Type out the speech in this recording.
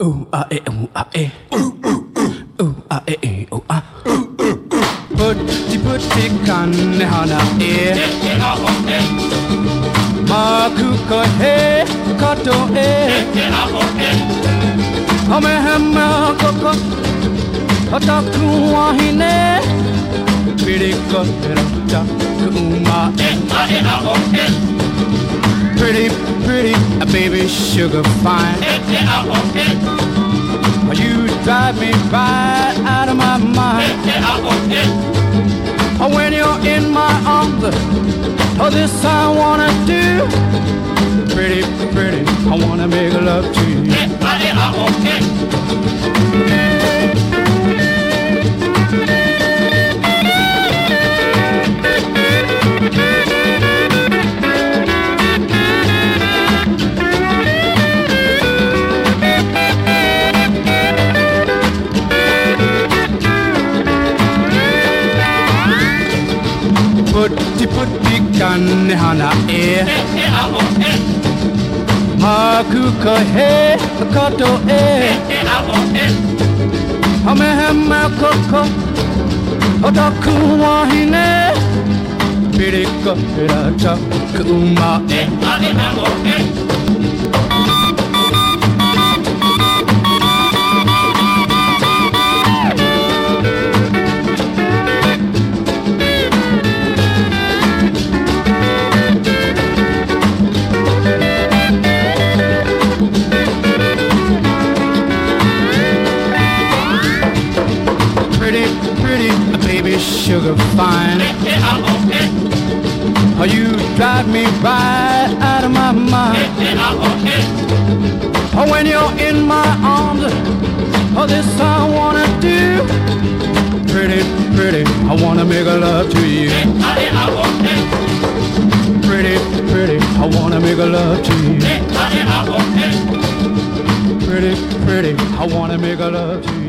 Ooh ah eh ooh ah eh. Ooh ah eh eh ooh ah. Putti putti kanne hana e. Makuko he kato e. Hame hama koko. Hataku wahine. Piriko rata kuma e. Pretty, pretty, a baby sugar fine. You drive me right out of my mind. When you're in my arms, oh, this I wanna do. Pretty, pretty, I wanna make Putti putti kanne hana e. Hakuka he kato e. Hame hame koko. Otaku wahine. Piriko rata kuma e. Pretty, pretty, baby sugar fine. Oh, you drive me right out of my mind. Oh, when you're in my arms, oh, this I wanna do. Pretty, pretty, I wanna make a love to you. Pretty, pretty, I wanna make a love to you. Pretty, pretty, I wanna make a love to you.